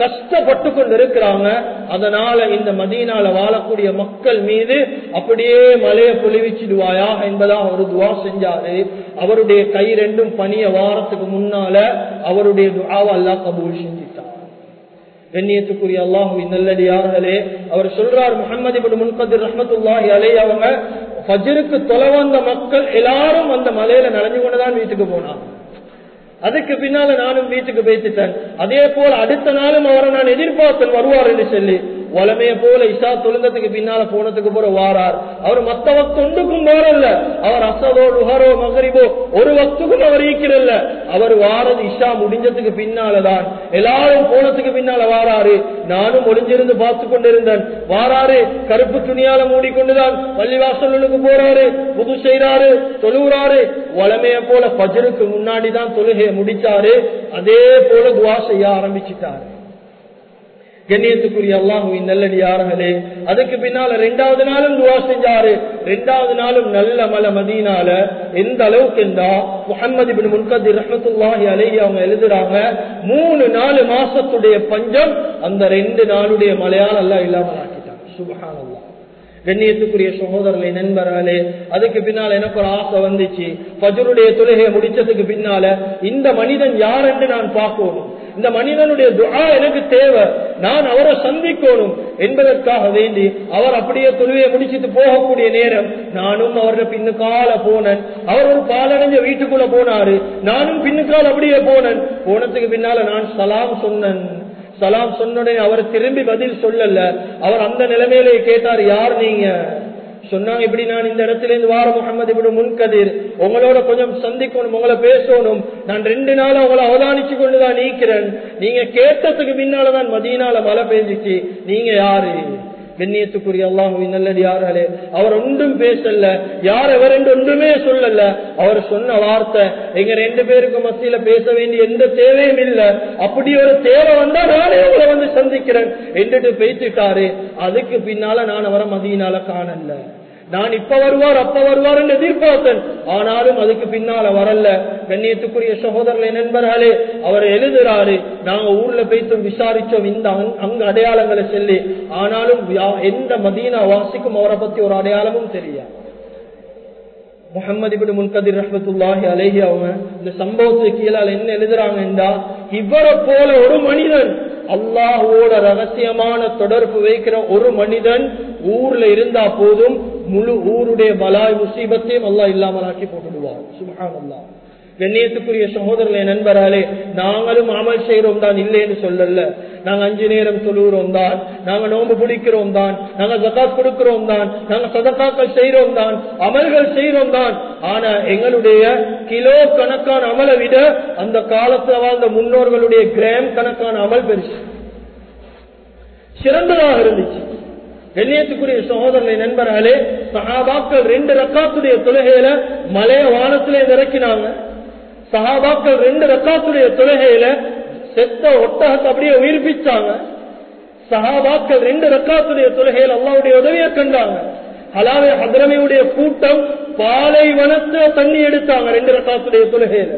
கஷ்டப்பட்டு கொண்டு இருக்கிறாங்க அதனால இந்த மதியனால வாழக்கூடிய மக்கள் மீது அப்படியே மலையை பொழிவிச்சிடுவாயா என்பதாக ஒரு துவா செஞ்சாரு. அவருடைய கை ரெண்டும் பனிய வாரத்துக்கு முன்னால அவருடைய துவாவை அல்லா கபூல் செஞ்சிட்டார் கண்ணியத்துக்குரிய அல்லாஹுவின் நல்லடியார்களே அவர் சொல்றார் முகமது இபின் முன்கதிர் ரஹமத்துல்லாஹி அலை அவங்க ஃபஜ்ருக்கு தொலை வந்த மக்கள் எல்லாரும் அந்த மலையில நடந்து கொண்டுதான் வீட்டுக்கு போனாங்க. அதுக்கு பின்னால நானும் வீட்டுக்கு பேசிட்டேன் அதே போல அடுத்த நாளும் அவரை நான் எதிர்பார்த்தேன் வருவார் என்று சொல்லி. வளமைய போல இஷா தொழுந்ததுக்கு பின்னால போனதுக்கு போற வாரார். அவர் மத்த வக்து ஒன்றுக்கும் வாரல்ல. அவர் அசதோ லுஹரோ மகரிபோ ஒரு வக்துக்கும் அவர் ஈக்கிறல்ல அவர் வாரது இஷா முடிஞ்சதுக்கு பின்னாலதான். எல்லாரும் போனதுக்கு பின்னால வாராரு. நானும் ஒளிஞ்சிருந்து பார்த்து கொண்டிருந்தேன். வாராரு கருப்பு துணியால மூடிக்கொண்டுதான் பள்ளிவாசலுக்கு போறாரு. புது செய்யறாரு தொழுகிறாரு வளமைய போல பஜருக்கு முன்னாடி தான் தொழுகையை முடிச்சாரு. அதே போல துவா செய்ய ஆரம்பிச்சிட்டாரு. கண்ணியத்துக்குரிய அல்லாஹுவின் நல்லடியார்களே அதுக்கு பின்னால ரெண்டாவது நாளும் துவா செஞ்சாரு. ரெண்டாவது நாளும் நல்ல மல மதியினால எந்த அளவுக்கு இருந்தா முகமது பின் முன்கதி ரஹமத்துல்லாஹி அலைய அவங்க எழுதுறாங்க மூணு நாலு மாசத்துடைய பஞ்சம் அந்த ரெண்டு நாளுடைய மலையால் எல்லாம் இல்லாமல் ஆக்கிட்டாங்க சுபஹானல்லா கண்ணியத்துக்குரிய சகோதரர்களை நண்பர்களே அதுக்கு பின்னால எனக்கு ஒரு ஆசை வந்துச்சு. பஜருடைய தொழுகையை முடிச்சதுக்கு பின்னால இந்த மனிதன் யார் என்று நான் பார்க்கணும். இந்த மனிதனுடைய துஆ எனக்கு தேவை. நான் அவரை சந்திக்கணும் என்பதற்காக வேண்டி அவர் அப்படியே தொழுவையை முடிச்சிட்டு போகக்கூடிய நேரம் நானும் அவரோட பின்னுக்கால போனேன். அவர் ஒரு பாலடைஞ்ச வீட்டுக்குள்ள போனாரு. நானும் பின்னுக்கால் அப்படியே போனேன். போனதுக்கு பின்னால நான் சலாம் சொன்னேன். சலாம் சொன்னுடனே அவர் திரும்பி பதில் சொல்லல. அவர் அந்த நிலைமையிலே கேட்டார் யார் நீங்க? சொன்னாங்க இப்படி நான் இந்த இடத்துல இருந்து வார முகமது இப்படி முன்கதிர்? உங்களோட கொஞ்சம் சந்திக்கணும் உங்களை பேசணும். நான் ரெண்டு நாள் உங்களை அவதானிச்சு கொண்டுதான் நீக்கிறேன். நீங்க கேட்டதுக்கு பின்னாலதான் மதியனால மழை பெஞ்சிச்சு. நீங்க யாரு? கண்ணியத்துக்குரிய அல்லாஹுவின் யாராலே அவர் ஒன்றும் பேசல. யார் எவர் என்று ஒன்றுமே சொல்லல. அவர் சொன்ன வார்த்தை எங்க ரெண்டு பேருக்கு மத்தியில பேச வேண்டிய எந்த தேவையும் இல்ல. அப்படி ஒரு தேவை வந்தா நானே உங்களை வந்து சந்திக்கிறேன் என்றுட்டு பேசிட்டாரு. அதுக்கு பின்னால நான் அவரை மதியினால காணல. நான் இப்ப வருவார் அப்ப வருவார் என்று எதிர்பார்த்தேன். ஆனாலும் அதுக்கு பின்னால வரல. கண்ணியத்துக்குரிய சகோதரர்களை நண்பர்களே அவர் எழுதுறாரு நாங்க ஊர்ல போய்த்தும் விசாரிச்சோம் இந்த அங்க அடையாளங்களை சொல்லி. ஆனாலும் எந்த மதீனா வாசிக்கும் அவரை பத்தி ஒரு அடையாளமும் தெரியாது முகமது இப்படி முன்கதிர் ரஹமத்துல்லாஹி அலேஹி அவங்க இந்த சம்பவத்துக்கு கீழால் என்ன எழுதுறாங்கன்றா இவரை போல ஒரு மனிதன் அல்லாஹோட ரகசியமான தொடர்பு வைக்கிற ஒரு மனிதன் ஊர்ல இருந்தா போதும் முழு ஊருடைய பலாய் முசீபத்தையும் அல்லா இல்லாமலாக்கி போட்டுடுவார் சுபஹான் அல்லா கண்ணியத்துக்குரிய சகோதரர்களே நண்பராலே நாங்களும் அமல் செய்யறோம் தான் இல்லைன்னு சொல்லல. நாங்க அஞ்சு நேரம் சொல்லுகிறோம் தான் நாங்க நோம்பு பிடிக்கிறோம் தான் நாங்க ஜக்காத் கொடுக்கிறோம் தான் நாங்க சதக்காக்கள் செய்யறோம் தான் அமல்கள் செய்யறோம் தான். ஆனா எங்களுடைய கிலோ கணக்கான அமலை விட அந்த காலத்துல வாழ்ந்த முன்னோர்களுடைய கிராம் கணக்கான அமல் பெருசு. சிறந்ததாக இருந்துச்சு. கண்ணியத்துக்குரிய சகோதரனை நண்பர்களே சகாபாக்கள் ரெண்டு ரக்காத்துடைய தொழுகையில மலைய வானத்திலே இறக்கினாங்க. சகாபாக்கள் ரெண்டு ரக்காத்துடைய தொழுகையில செத்த ஒட்டகத்தை அப்படியே உயிர்ப்பிச்சாங்க. சகாபாக்கள் ரெண்டு ரக்காத்துடைய தொழுகையில் அல்லாவுடைய உதவியை கண்டாங்க. ஹலாவே ஹதரமையுடைய கூட்டம் பாலைவனத்துல தண்ணி எடுத்தாங்க ரெண்டு ரக்காத்துடைய தொழுகையில.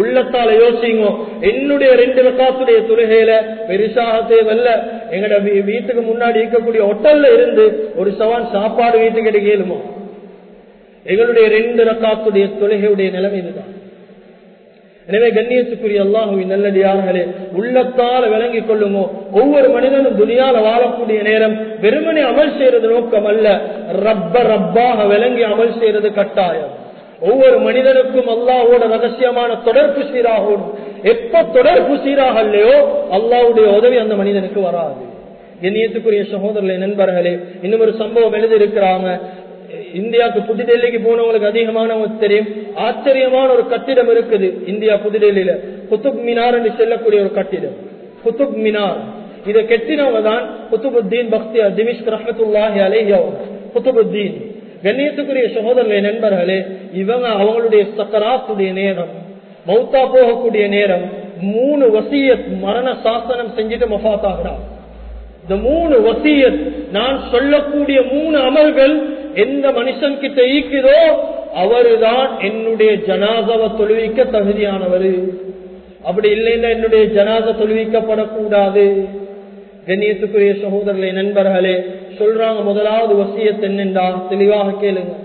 உள்ளத்தால யோசிங்க என்னுடைய ரெண்டு ரக்காத்துடைய தொழுகையில பெருசாக வல்ல எங்கட வீட்டுக்கு முன்னாடி இருக்கக்கூடிய ஒட்டல்ல இருந்து ஒரு சவான் சாப்பாடு வீட்டுக்கு எடுக்கலுமா எங்களுடைய ரெண்டு ரக்காத்துடைய தொழுகையுடைய நிலைமை இதுதான். எனவே கண்ணியத்துக்குரிய அல்லாஹுவின் நல்லடியார்களே உள்ளத்தால விளங்கிக் கொள்ளுமோ? ஒவ்வொரு மனிதனும் துணியால வாழக்கூடிய நேரம் வெறுமனை அமல் செய்யறது நோக்கம் அல்ல. ரப்ப ரப்பாக விளங்கி அமல் செய்யறது கட்டாயம். ஒவ்வொரு மனிதனுக்கும் அல்லாஹோட ரகசியமான தொடர்பு சீராகும் எப்ப தொடர்பு சீராக இல்லையோ அல்லாவுடைய உதவி அந்த மனிதனுக்கு வராது. கண்ணியத்துக்குரிய சகோதரர்களே நண்பர்களே இன்னும் ஒரு சம்பவம் எழுதியிருக்கிறாங்க இந்தியாவுக்கு புதுடெல்லிக்கு போனவங்களுக்கு அதிகமானவங்க தெரியும். ஆச்சரியமான ஒரு கட்டிடம் இருக்குது இந்தியா புதுடெல்லியில. குத்துப் மினார் என்று செல்லக்கூடிய ஒரு கட்டிடம். குத்துப் மினார். இதை கெட்டினவங்க தான் குத்துபுத்தீன் பக்தியா திமிஷ் ரஹமத்துல்லாஹி அலேஹி குத்துபுத்தீன். கண்ணியத்துக்குரிய சகோதரர்களே நண்பர்களே இவங்க அவங்களுடைய சக்கராத்துடைய நேரம். மௌத்தா போகக்கூடிய நேரம் மூணு வசியத் மரண சாசனம் செஞ்சுட்டு மஃபாத் ஆகிறார் இந்த மூணு வசியத் நான் சொல்லக்கூடிய மூணு அமல்கள் எந்த மனுஷன் கிட்ட ஈக்குதோ அவருதான் என்னுடைய ஜனாதவ தொழுவிக்க தகுதியானவர். அப்படி இல்லைன்னா என்னுடைய ஜனாத தொழுவிக்கப்படக்கூடாது. கண்ணியத்துக்குரிய சகோதரர்களே நண்பர்களே சொல்றாங்க முதலாவது வசியத் என்னென்றா? தெளிவாக கேளுங்க.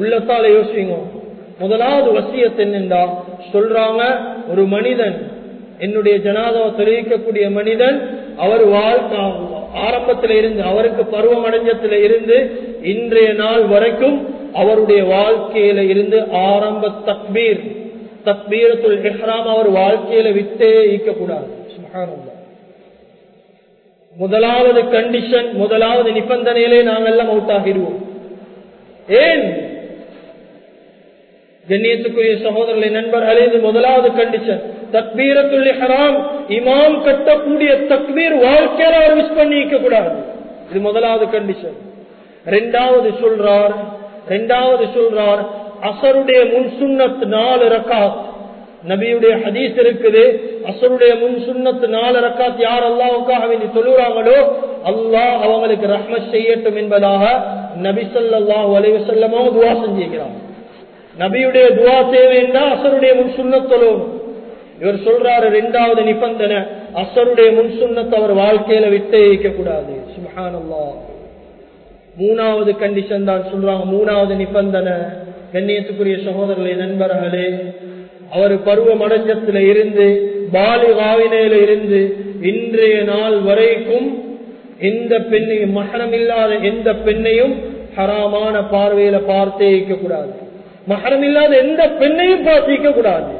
உள்ளத்தால யோசிங்க. முதலாவது வசியத் என்னென்றா? சொல்றாங்க ஒரு மனிதன் என்னுடைய ஜனாதாவை தெரிவிக்கக்கூடிய மனிதன் அவர் வாழ்க்கை ஆரம்பத்தில் இருந்து அவருக்கு பருவம் அடைஞ்சத்துல இருந்து இன்றைய நாள் வரைக்கும் அவருடைய வாழ்க்கையில இருந்து ஆரம்ப தக்பீர் தக்பீரத்துல் எஹ்ராம் அவர் வாழ்க்கையில விட்டே ஈக்கக்கூடாது முதலாவது கண்டிஷன் முதலாவது நிபந்தனையிலே நாங்கெல்லாம் அவுட் ஆகிடுவோம். ஏன்? கண்ணியத்துக்குரிய சகோதரர்களை நண்பர்களே இது முதலாவது கண்டிஷன் தக்பீரத்துல் ஹராம் இமாம் கட்டக்கூடிய தக்பீர் வாழ்க்கையில அவர் மிஸ் பண்ணி கூடாது இது முதலாவது கண்டிஷன் ரெண்டாவது சொல்றார் ரெண்டாவது சொல்றார் அசருடைய முன் சுண்ணத் நாலு ரக்காத். நபியுடைய ஹதீஸ் இருக்குது அசருடைய முன் சுண்ணத்து நாலு ரக்காத் யார் அல்லாவுக்காக வேண்டி சொல்லுறாங்களோ அல்லாஹ் அவங்களுக்கு ரஹ்மத் செய்யட்டும் என்பதாக நபி சொல்லாஹ் அலைவசல்லமோ துவா செஞ்சுக்கிறாங்க நபியுடைய துவா தேவைன்னா அசருடைய முன் சுண்ணத்தொழும் இவர் சொல்றாரு ரெண்டாவது நிபந்தனை அசருடைய முன் சுண்ணத்தை அவர் வாழ்க்கையில விட்டே வைக்க கூடாது சுபஹானல்லா. மூணாவது கண்டிஷன் தான் சொல்றாங்க மூணாவது நிபந்தனை. கண்ணியத்துக்குரிய சகோதரர்களே நண்பர்களே அவர் பருவ மடஞ்சத்துல இருந்து பாலிகாவினையில இருந்து இன்றைய நாள் வரைக்கும் எந்த பெண்ணையும் மகனம் இல்லாத எந்த பெண்ணையும் ஹராமான பார்வையில பார்த்தே கூடாது மகரம் இல்லாத எந்த பெண்ணையும் பாசிக்க கூடாது.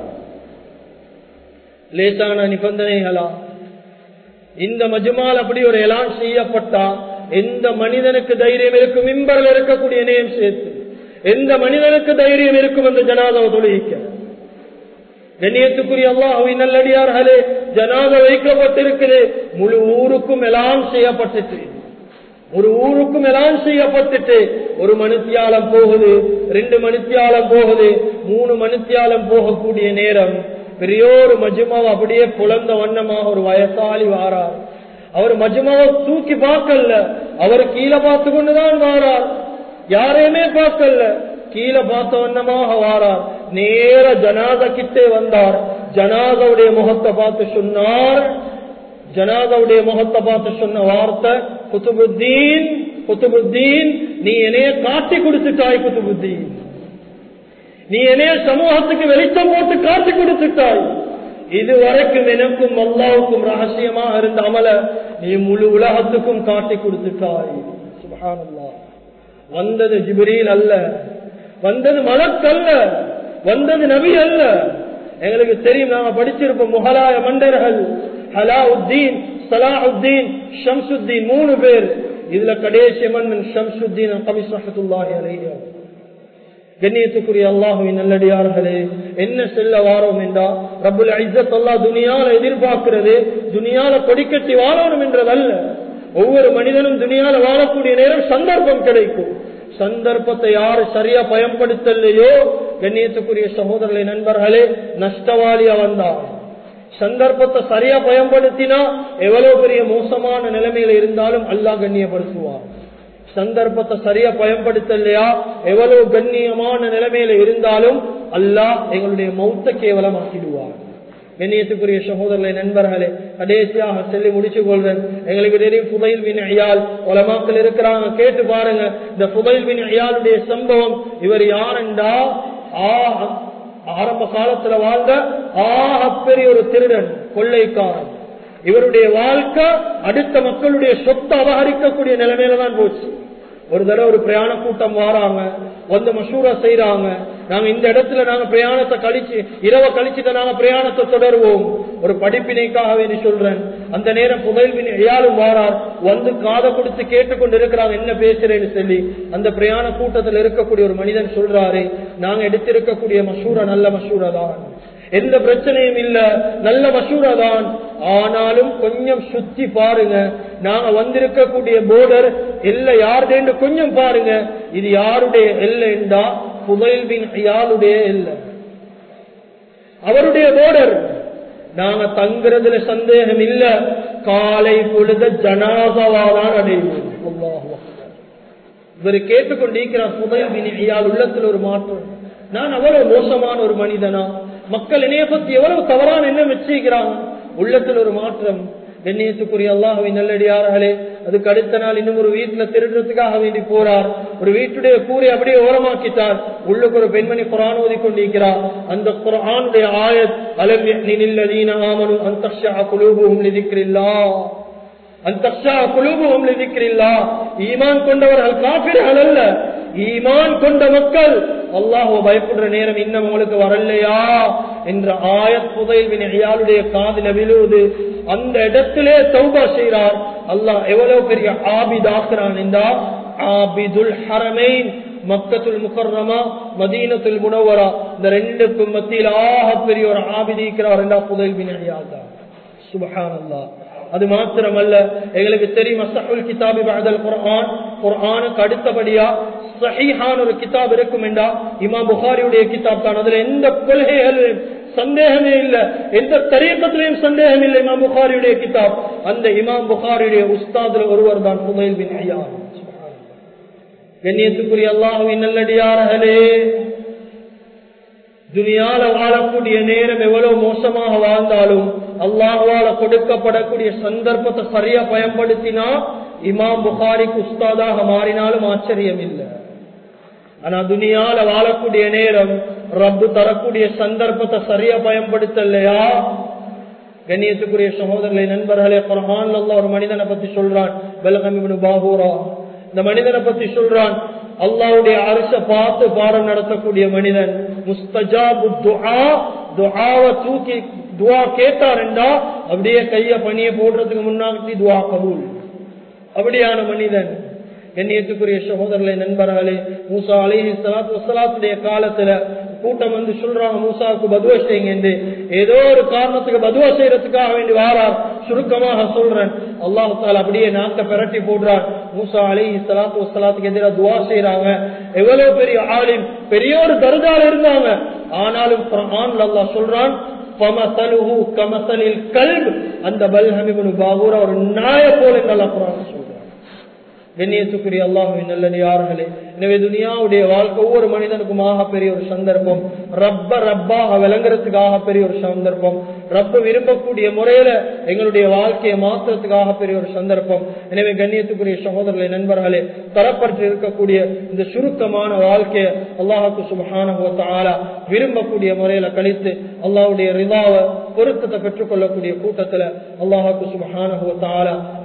லேசான நிபந்தனைகளா? இந்த மஜுமால் அப்படி ஒரு எலான் செய்யப்பட்டா எந்த மனிதனுக்கு தைரியம் இருக்கும் மிம்பரில் இருக்கக்கூடிய நேம் சேர்த்து எந்த மனிதனுக்கு தைரியம் இருக்கும் என்று ஜனாதாவை தொழிலிக்க கண்ணியத்துக்குரிய அல்லாஹி நல்லடியார்களே ஜனாத வைக்கப்பட்டிருக்குது முழு ஊருக்கும் எல்லாம் செய்யப்பட்டுச்சு. ஒரு ஊருக்கும் எல்லாம் செய்யப்பட்டுட்டு ஒரு மனுத்தியாலம் போகுது ரெண்டு மனுத்தியாலம் போகுது மூணு மனுத்தியாலம் போகக்கூடிய நேரம் பெரியோரு மஜுமாவை அப்படியே புலந்த வண்ணமாக ஒரு வயசாளி வாரார். அவர் மஜுமாவை தூக்கி பார்க்கல. அவர் கீழே பார்த்து கொண்டுதான் வாரார். யாரையுமே பார்க்கல. கீழே பார்த்த வண்ணமாக வாரார். நேர ஜனாத கிட்டே வந்தார். ஜனாதவுடைய முகத்தை பார்த்து சொன்னார். ஜனாதவுடைய முகத்தை பார்த்து சொன்ன வார்த்தை குத்துபுத்தீன் குத்துபுத்தீன் நீ என்னைய காட்டி கொடுத்துட்டாய் குத்துபுத்தீன். நீ என்னைய சமூகத்துக்கு வெளிச்சம் போட்டு காட்டி கொடுத்துட்டாய். இதுவரைக்கும் எனக்கும் அல்லாவுக்கும் ரகசியமாக இருந்த அமல நீ முழு உலகத்துக்கும் காட்டி கொடுத்துட்டாய். சுபஹானல்லாஹ். வந்தது ஜிபிரீன் அல்ல. வந்தது மலக்கல்ல வந்தது நபி அல்ல. எங்களுக்கு தெரியும் நாங்க படிச்சிருப்போம் முகலாய மண்டர்கள் ஹலாவுத்தீன் சலாஹுத்தீன் ஷம்சுத்தீன் மூணு பேர். இதுல கடைசி மன்னன் ஷம்சுத்தீன் கபிஸ் ரஹத்துல்லாஹி அலைஹி. கண்ணியத்துக்குரிய அல்லாஹுவின் நல்லடியார்களே என்ன செல்ல வாரோம் என்றா ரபுல் ஐசத் அல்லா துணியால எதிர்பார்க்கிறது துணியால கொடிக்கட்டி வாழணும் என்றதல்ல. ஒவ்வொரு மனிதனும் துனியால வாழக்கூடிய நேரம் சந்தர்ப்பம் கிடைக்கும். சந்தர்ப்பத்தை யாரு சரியா பயன்படுத்தலையோ? கண்ணியத்துக்குரிய சகோதரர்களை நண்பர்களே நஷ்டவாளியா வந்தார். சந்தர்ப்பத்தை சரியா பயன்படுத்தினா எவ்வளவு பெரிய மோசமான நிலைமையில இருந்தாலும் அல்லாஹ் கண்ணியப்படுத்துவார். சந்தர்ப்பத்தை சரியா பயன்படுத்தலையா எவ்வளவு கண்ணியமான நிலைமையில இருந்தாலும் அல்லாஹ் எங்களுடைய மௌத்த கேவலமாக்கிடுவார். கண்ணியத்துக்குரிய சகோதரர்களை நண்பர்களே கடைசியாக சொல்லி முடிச்சு கொள்வேன். எங்களுக்கு தெரியும் புதையில் வின் ஐயால் உலமாக்கள் இருக்கிறாங்க கேட்டு பாருங்க. இந்த புதையில் வின் ஐயாளுடைய சம்பவம் இவர் யாருண்டா? ஆரம்ப காலத்துல வாழ்ந்த ஆகப்பெரிய ஒரு திருடன் கொள்ளைக்காரன். இவருடைய வாழ்க்கை அடுத்த மக்களுடைய சொத்தை அபகரிக்கக்கூடிய நிலைமையில தான் போச்சு. ஒரு தடவை ஒரு பிரயாண கூட்டம் வாராங்க வந்து மசூரா செய்யறாங்க நாங்க இந்த இடத்துல நாங்க பிரயாணத்தை கழிச்சு இரவை கழிச்சுட்டு நாங்க பிரயாணத்தை தொடருவோம். ஒரு படிப்பினைக்காக சொல்றேன். அந்த நேரம் புதையல்வின் ஐயாலும் வாரார். வந்து காதை கொடுத்து கேட்டுக்கொண்டு இருக்கிறாங்க என்ன பேசுறேன்னு சொல்லி. அந்த பிரயாண கூட்டத்தில் இருக்கக்கூடிய ஒரு மனிதன் சொல்றாரு நாங்க எடுத்திருக்கக்கூடிய மசூரா நல்ல மசூரா தான். எந்த பிரச்சனையும் இல்ல நல்ல மசூரா தான். ஆனாலும் கொஞ்சம் சுத்தி பாருங்க. நாங்க வந்திருக்கக்கூடிய போர்டர் எல்லை யாருதேன்னு கொஞ்சம் பாருங்க. இது யாருடைய எல்லைண்டா புதையல்வின் யாருடைய எல்லை. அவருடைய போர்டர் நாங்க தங்குறதுல சந்தேகம் இல்ல காலை பொழுத ஜனாதவாதான் அடைவோம். இவர் கேட்டுக்கொண்டிருக்கிறார் புதையல் வினியால் உள்ளத்தில் ஒரு மாற்றம். நான் அவ்வளவு மோசமான ஒரு மனிதனா? மக்கள் இணைய பத்தி எவ்வளவு தவறான என்ன வச்சிருக்கிறான்? உள்ளத்தில் ஒரு மாற்றம். கண்ணியத்துக்குரிய அல்லாஹுவை நல்லடியார்களே அதுக்கு அடுத்த நாள் இன்னும் ஒரு வீட்டுல திருடுறதுக்காக வேண்டி போறார். ஒரு வீட்டுடைய கூரை அப்படியே ஓரமாக்கிட்டார். உள்ளுக்கு ஒரு பெண்மணி குரான் ஓதி கொண்டிருக்கிறார் அந்த குரானுடைய ஆயத் அலம் நில்லதீன ஆமனு அந்த குலூபும் நிதிக்கிறில்லா அந்த குலூபும் நிதிக்கிறில்லா ஈமான் கொண்டவர்கள் காப்பீர்கள் அல்ல. ஈமான் கொண்ட மக்கள் அல்லாஹோ பயப்படுற நேரம் இன்னும் உங்களுக்கு வரலையா? என்ற ஆயத் புதையல்வின் ஐயாளுடைய காதில விழுவது அந்த இடத்திலே தௌபா செய்கிறார். அல்லாஹ் எவ்வளவு பெரிய ஆபிதாக்குறான் என்றா ஆபிதுல் ஹரமைன் மக்கத்துல் முகர்ரமா மதீனத்துல் முனவரா. இந்த ரெண்டுக்கும் மத்தியில் ஆக பெரிய ஒரு ஆபிதிக்கிறார் என்றா புதையல்வின் ஐயாள் தான் சுபஹான் அல்லாஹ் அது மாத்திரமல்ல எங்களுக்கு தெரியும் அசஹுல் கிதாபி பஅதல் குர்ஆன். குர்ஆனுக்கு அடுத்தபடியா சஹிஹான் ஒரு கிதாப் இருக்கும் என்றா இமாம் புகாரியுடைய கிதாப் தான். அதுல எந்த கொள்கைகள் சந்தேகமே இல்ல. எந்த தரீக்கத்திலையும் சந்தேகம் இல்லை இமாம் புகாரியுடைய கிதாப். அந்த இமாம் புகாரியுடைய உஸ்தாதுல ஒருவர் தான் புதையல் பின் ஐயா கண்ணியத்துக்குரிய அல்லாஹுவின் நல்லடியார்களே துனியால வாழக்கூடிய நேரம் எவ்வளவு மோசமாக வாழ்ந்தாலும் அல்லாஹால கொடுக்கப்படக்கூடிய சந்தர்ப்பத்தை சரியா பயன்படுத்தினா இமாம் புகாரிக்கு உஸ்தாதாக மாறினாலும் ஆச்சரியம் இல்லை. ஆனா துனியால வாழக்கூடிய நேரம் ரப்பு தரக்கூடிய சந்தர்ப்பத்தை சரியா பயன்படுத்தலையா? கண்ணியத்துக்குரிய சகோதரர்களை நண்பர்களே குரான் ஒரு மனிதனை பத்தி சொல்றான். பெலகம் பாபூரா இந்த மனிதனை பத்தி சொல்றான். அல்லாவுடைய அரச பார்த்து பாடம் நடத்தக்கூடிய மனிதன். முஸ்தஜாபு துஆவை தூக்கி துவா கேட்டாருண்டா அப்படியே கைய பணிய போடுறதுக்கு முன்னாடி துவா கபூல். அப்படியான மனிதன். கண்ணியத்துக்குரிய சகோதரர்களை நண்பர்களே மூசா அலிஹி சலாத்து வசலாத்துடைய காலத்துல கூட்டம் வந்து சொல்றாங்க மூசாவுக்கு பதுவா செய்யுங்க என்று. ஏதோ ஒரு காரணத்துக்கு பதுவா செய்யறதுக்காக வேண்டி வாரார். சுருக்கமாக சொல்றேன். அல்லாஹு தால் அப்படியே நாக்க பிரட்டி போடுறார். மூசா அலி சலாத்து வசலாத்துக்கு எதிராக துவா செய்யறாங்க எவ்வளவு பெரிய ஆளின் பெரிய ஒரு தருதால இருந்தாங்க. ஆனாலும் குர்ஆன்ல அல்லாஹ் சொல்றான் பமசலுஹு கமசலில் கல்ப். அந்த பல்ஹமிபுனு பாகூரா ஒரு நாய போல நல்லா குரான் சொல்றான் கண்ணியத்துக்குரிய அல்லாஹுவின் நல்லடியார்களே எனவே துனியாவுடைய வாழ்க்கை ஒவ்வொரு மனிதனுக்கும் பெரிய ஒரு சந்தர்ப்பம். ரப்ப ரப்பாக விளங்குறதுக்காக பெரிய ஒரு சந்தர்ப்பம். ரப்ப விரும்பக்கூடிய முறையில எங்களுடைய வாழ்க்கையை மாற்றுறதுக்காக பெரிய ஒரு சந்தர்ப்பம். எனவே கண்ணியத்துக்குரிய சகோதரர்களை நண்பர்களே தரப்பட்டு இருக்கக்கூடிய இந்த சுருக்கமான வாழ்க்கையை அல்லாஹுக்கு சுபஹான விரும்பக்கூடிய முறையில கழித்து அல்லாஹுடைய ரிதாவை பொருத்தத்தை பெற்றுக்கொள்ளக்கூடிய கூட்டத்துல அல்லாஹுக்கு சுபஹான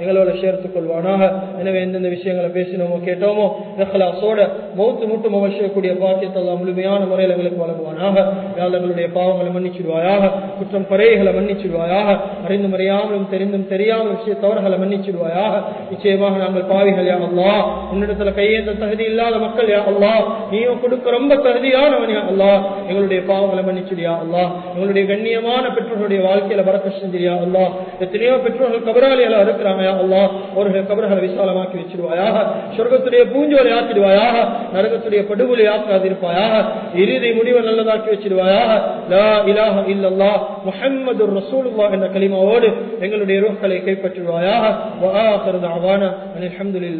எங்களோட சேர்த்துக் கொள்வானாக. எனவே எந்தெந்த விஷயங்களை பேசினோமோ கேட்டோமோ இஹ்லாஸோட மௌத்து முட்டும் அவசியக்கூடிய பாக்கியத்தை முழுமையான முறையில் எங்களுக்கு வழங்குவானாக. யாழ் எங்களுடைய பாவங்களை மன்னிச்சிடுவாயாக குற்றம் குறைகளை மன்னிச்சிடுவாயாக அறிந்து மறையாமலும் தெரிந்தும் தெரியாமல் விஷய தவறுகளை மன்னிச்சிடுவாயாக. நிச்சயமாக நாங்கள் பாவிகள் யா அல்லா உன்னிடத்துல கையேந்த தகுதி இல்லாத மக்கள் யா அல்லா நீயும் கொடுக்க ரொம்ப தகுதியானவன் யா அல்லா எங்களுடைய பாவங்களை மன்னிச்சிடியா அல்லா எங்களுடைய கண்ணியமான பெற்றோர்களுடைய வாழ்க்கையில வரக்க செஞ்சியா அல்லா எத்தனையோ பெற்றோர்கள் கபராளிகளா இருக்கிறாங்க யா அல்லா அவர்கள் கபர்களை விசாலமாக்கி வச்சிருவாயாக சொர்க்கத்துடைய பூஞ்சோலை வச்சிருவாயாக நரகத்துடைய படுகொலை ஆக்காதிருப்பாயாக. இறுதி முடிவை நல்லதாக்கி வச்சிருவாயாக. லா இலாஹ இல்லல்லா முஹம்மது என்ற கலிமாவோடு எங்களுடைய ரூஹ்களை கைப்பற்றுவாயாக. வஆ ஆகிரு தஅவானா அல்ஹம்துலில்லாஹ்